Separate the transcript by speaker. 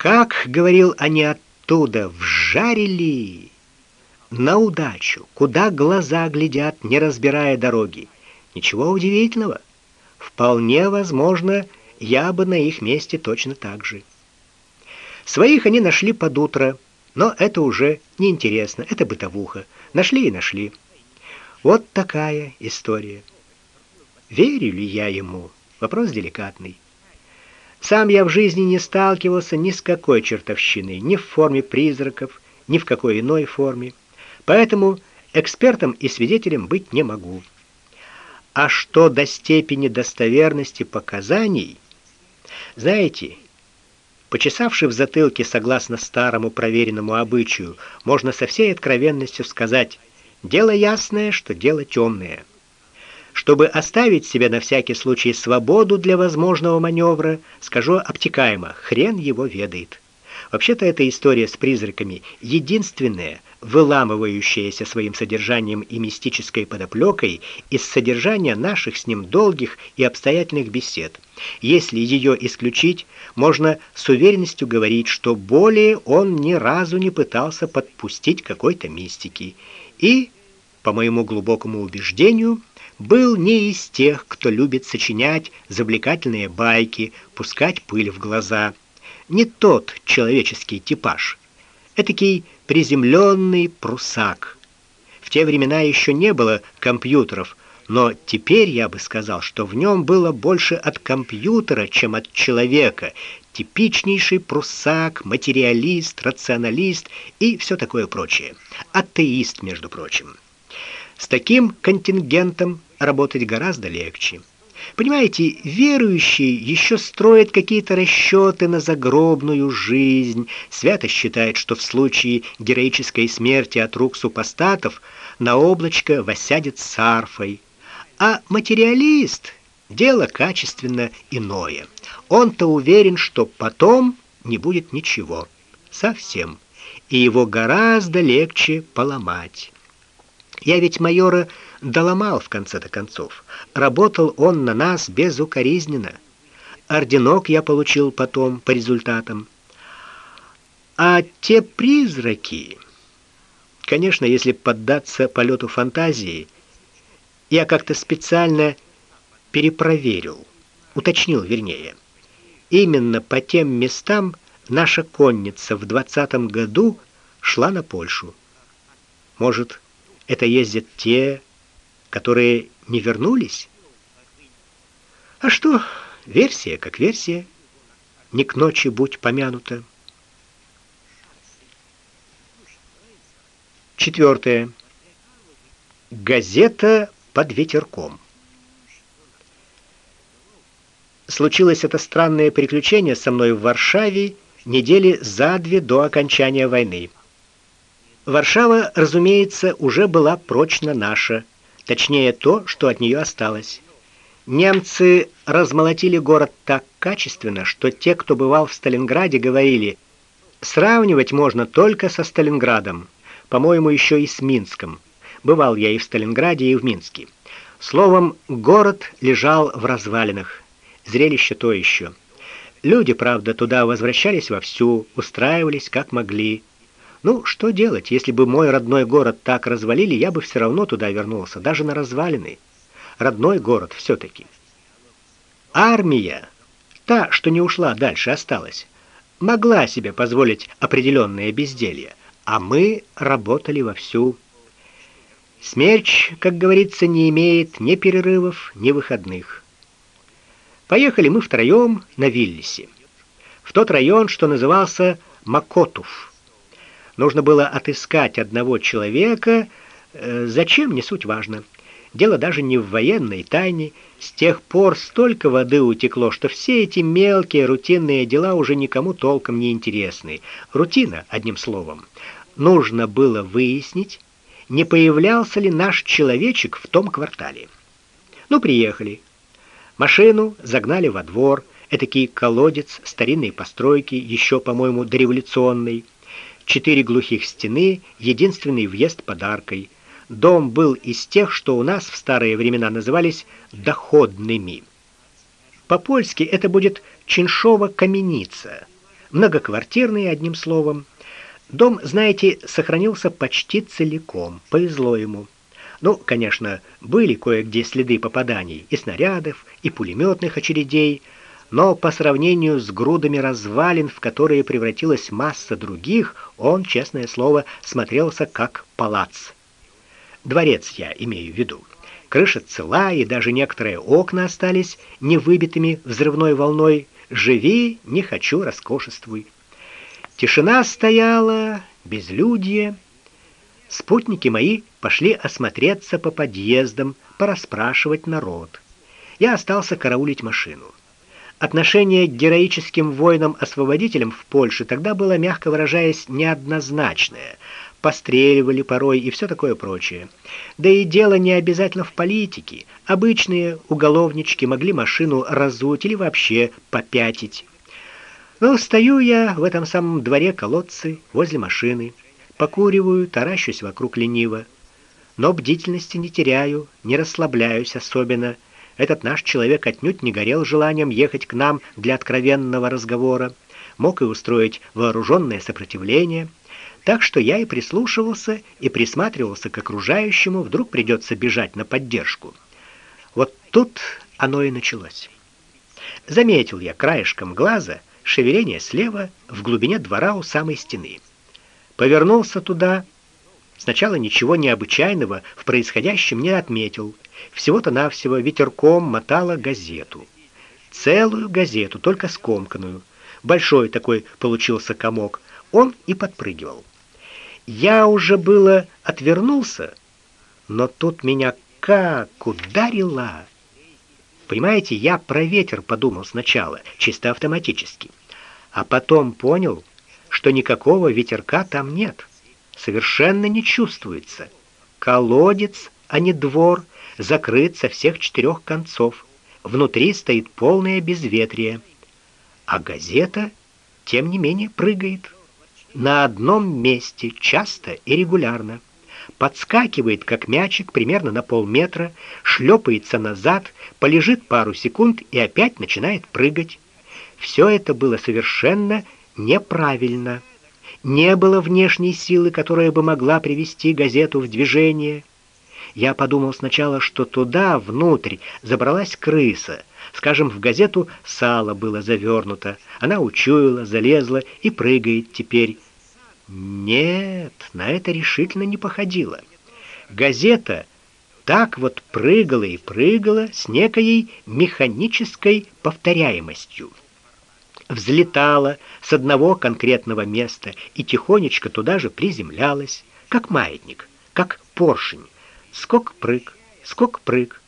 Speaker 1: Как, говорил, они оттуда вжарили на удачу, куда глаза глядят, не разбирая дороги. Ничего удивительного. Вполне возможно, я бы на их месте точно так же. Своих они нашли под утро, но это уже не интересно, это бытовуха. Нашли и нашли. Вот такая история. Верю ли я ему? Вопрос деликатный. Сам я в жизни не сталкивался ни с какой чертовщиной, ни в форме призраков, ни в какой иной форме. Поэтому экспертом и свидетелем быть не могу. А что до степени достоверности показаний, знаете, почесавши в затылке согласно старому проверенному обычаю, можно со всей откровенностью сказать: дело ясное, что дело темное. Чтобы оставить себе на всякий случай свободу для возможного маневра, скажу обтекаемо: хрен его ведает. Вообще-то эта история с призраками единственная, выламывающаяся своим содержанием и мистической подоплекой из содержания наших с ним долгих и обстоятельных бесед. Если ее исключить, можно с уверенностью говорить, что более он ни разу не пытался подпустить какой-то мистики. И, по моему глубокому убеждению, был не из тех, кто любит сочинять завлекательные байки, пускать пыль в глаза не тот человеческий типаж. Этакий приземленный прусак. В те времена еще не было компьютеров, но теперь я бы сказал, что в нем было больше от компьютера, чем от человека. Типичнейший прусак, материалист, рационалист и все такое прочее. Атеист, между прочим. С таким контингентом работать гораздо легче. Понимаете, верующий еще строит какие-то расчеты на загробную жизнь, свято считает, что в случае героической смерти от рук супостатов на облачко восядет с арфой. А материалист дело качественно иное. Он-то уверен, что потом не будет ничего. Совсем. И его гораздо легче поломать. Я ведь майора доломал в конце-то концов. Работал он на нас безукоризненно. Орденок я получил потом по результатам. А те призраки, конечно, если поддаться полету фантазии, я как-то специально перепроверил, уточнил, вернее. Именно по тем местам наша конница в двадцатом году шла на Польшу. Может, это ездят те, которые не вернулись? А что, версия как версия, не к ночи будь помянута. Четвертое. Газета под ветерком. Случилось это странное приключение со мной в Варшаве недели за две до окончания войны. Варшава, разумеется, уже была прочно наша точнее то, что от нее осталось. Немцы размолотили город так качественно, что те, кто бывал в Сталинграде, говорили: сравнивать можно только со Сталинградом, по-моему, еще и с Минском. Бывал я и в Сталинграде, и в Минске. Словом, город лежал в развалинах. Зрелище то еще. Люди, правда, туда возвращались вовсю, устраивались как могли. Ну, что делать, если бы мой родной город так развалили, я бы все равно туда вернулся, даже на развалины. Родной город все таки Армия, та, что не ушла дальше, осталась. Могла себе позволить определенное безделье, а мы работали вовсю. Смерч, как говорится, не имеет ни перерывов, ни выходных. Поехали мы втроем на Виллисе. В тот район, что назывался Макотув. Нужно было отыскать одного человека, э, зачем, не суть важно. Дело даже не в военной тайне. С тех пор столько воды утекло, что все эти мелкие рутинные дела уже никому толком не интересны. Рутина, одним словом. Нужно было выяснить, не появлялся ли наш человечек в том квартале. Ну, приехали. Машину загнали во двор, этакий колодец старинной постройки, еще, по-моему, дореволюционный четыре глухих стены, единственный въезд подаркой. Дом был из тех, что у нас в старые времена назывались доходными. По-польски это будет Чиншова каменица. многоквартирный, одним словом. Дом, знаете, сохранился почти целиком, повезло ему. Ну, конечно, были кое-где следы попаданий и снарядов, и пулеметных очередей, но по сравнению с грудами развалин, в которые превратилась масса других, он, честное слово, смотрелся как палац. Дворец я имею в виду. Крыша цела, и даже некоторые окна остались не выбитыми взрывной волной. Живи, не хочу, роскошествуй. Тишина стояла, безлюдье. Спутники мои пошли осмотреться по подъездам, пораспрашивать народ. Я остался караулить машину. Отношение к героическим воинам-освободителям в Польше тогда было, мягко выражаясь, неоднозначное. Постреливали порой и все такое прочее. Да и дело не обязательно в политике. Обычные уголовнички могли машину разуть или вообще попятить. Но стою я в этом самом дворе колодцы возле машины, покуриваю, таращусь вокруг лениво. Но бдительности не теряю, не расслабляюсь особенно. Этот наш человек отнюдь не горел желанием ехать к нам для откровенного разговора, мог и устроить вооруженное сопротивление. Так что я и прислушивался, и присматривался к окружающему, вдруг придется бежать на поддержку. Вот тут оно и началось. Заметил я краешком глаза шевеление слева в глубине двора у самой стены. Повернулся туда. Сначала ничего необычайного в происходящем не отметил. Всего-то навсего ветерком мотала газету. Целую газету, только скомканную. Большой такой получился комок. Он и подпрыгивал. Я уже было отвернулся, но тут меня как ударило. Понимаете, я про ветер подумал сначала, чисто автоматически. А потом понял, что никакого ветерка там нет. Совершенно не чувствуется. Колодец, а не двор, закрыт со всех четырех концов. Внутри стоит полное безветрие. А газета, тем не менее, прыгает. На одном месте, часто и регулярно подскакивает, как мячик, примерно на полметра, шлепается назад, полежит пару секунд и опять начинает прыгать. Все это было совершенно неправильно. Не было внешней силы, которая бы могла привести газету в движение. Я подумал сначала, что туда, внутрь, забралась крыса. Скажем, в газету сало было завернуто. Она учуяла, залезла и прыгает теперь. Нет, на это решительно не походило. Газета так вот прыгала и прыгала с некой механической повторяемостью. Взлетала с одного конкретного места и тихонечко туда же приземлялась, как маятник, как поршень. Скок-прыг, скок-прыг,